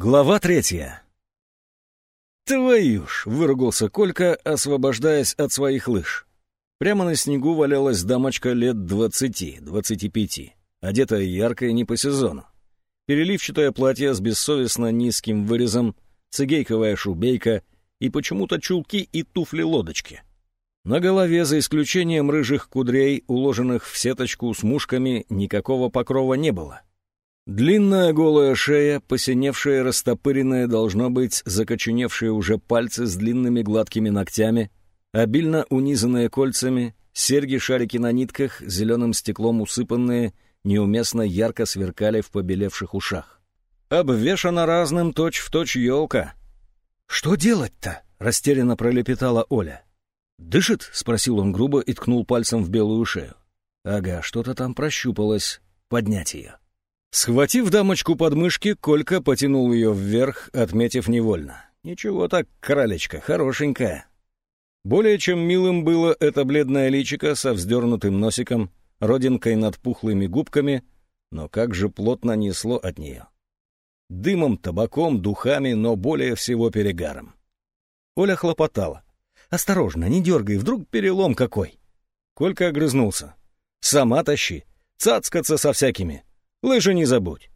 Глава третья. «Твою ж!» — выругался Колька, освобождаясь от своих лыж. Прямо на снегу валялась дамочка лет двадцати-двадцати пяти, одетая ярко и не по сезону. Переливчатое платье с бессовестно низким вырезом, цигейковая шубейка и почему-то чулки и туфли-лодочки. На голове, за исключением рыжих кудрей, уложенных в сеточку с мушками, никакого покрова не было. Длинная голая шея, посиневшая, растопыренная, должно быть, закоченевшие уже пальцы с длинными гладкими ногтями, обильно унизанные кольцами, серьги-шарики на нитках, зеленым стеклом усыпанные, неуместно ярко сверкали в побелевших ушах. Обвешана разным точь-в-точь елка. «Что делать-то?» — растерянно пролепетала Оля. «Дышит?» — спросил он грубо и ткнул пальцем в белую шею. «Ага, что-то там прощупалось. Поднять ее». Схватив дамочку под мышки, Колька потянул ее вверх, отметив невольно. «Ничего так, кралечка, хорошенькая». Более чем милым было это бледное личико со вздернутым носиком, родинкой над пухлыми губками, но как же плотно несло от нее. Дымом, табаком, духами, но более всего перегаром. Оля хлопотала. «Осторожно, не дергай, вдруг перелом какой!» Колька огрызнулся. «Сама тащи, цацкаться со всякими!» Лыжи не забудь.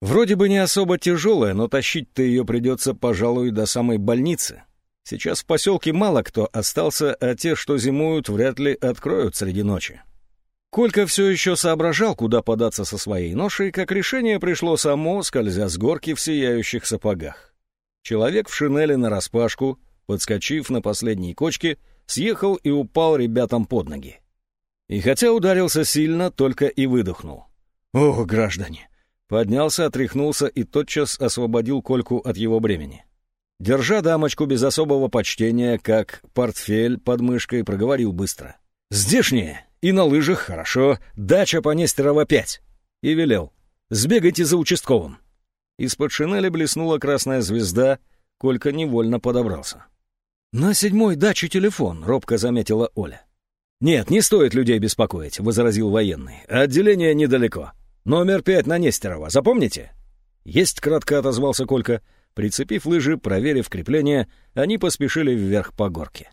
Вроде бы не особо тяжелая, но тащить-то ее придется, пожалуй, до самой больницы. Сейчас в поселке мало кто остался, а те, что зимуют, вряд ли откроют среди ночи. Колька все еще соображал, куда податься со своей ношей, как решение пришло само, скользя с горки в сияющих сапогах. Человек в шинели нараспашку, подскочив на последней кочке, съехал и упал ребятам под ноги. И хотя ударился сильно, только и выдохнул. «О, граждане!» Поднялся, отряхнулся и тотчас освободил Кольку от его бремени. Держа дамочку без особого почтения, как портфель под мышкой, проговорил быстро. «Здешние! И на лыжах хорошо, дача по Нестерова пять!» И велел. «Сбегайте за участковым!» Из-под шинели блеснула красная звезда, Колька невольно подобрался. «На седьмой даче телефон», — робко заметила Оля. «Нет, не стоит людей беспокоить», — возразил военный. «Отделение недалеко. «Номер пять на Нестерова, запомните?» «Есть», — кратко отозвался Колька. Прицепив лыжи, проверив крепление, они поспешили вверх по горке.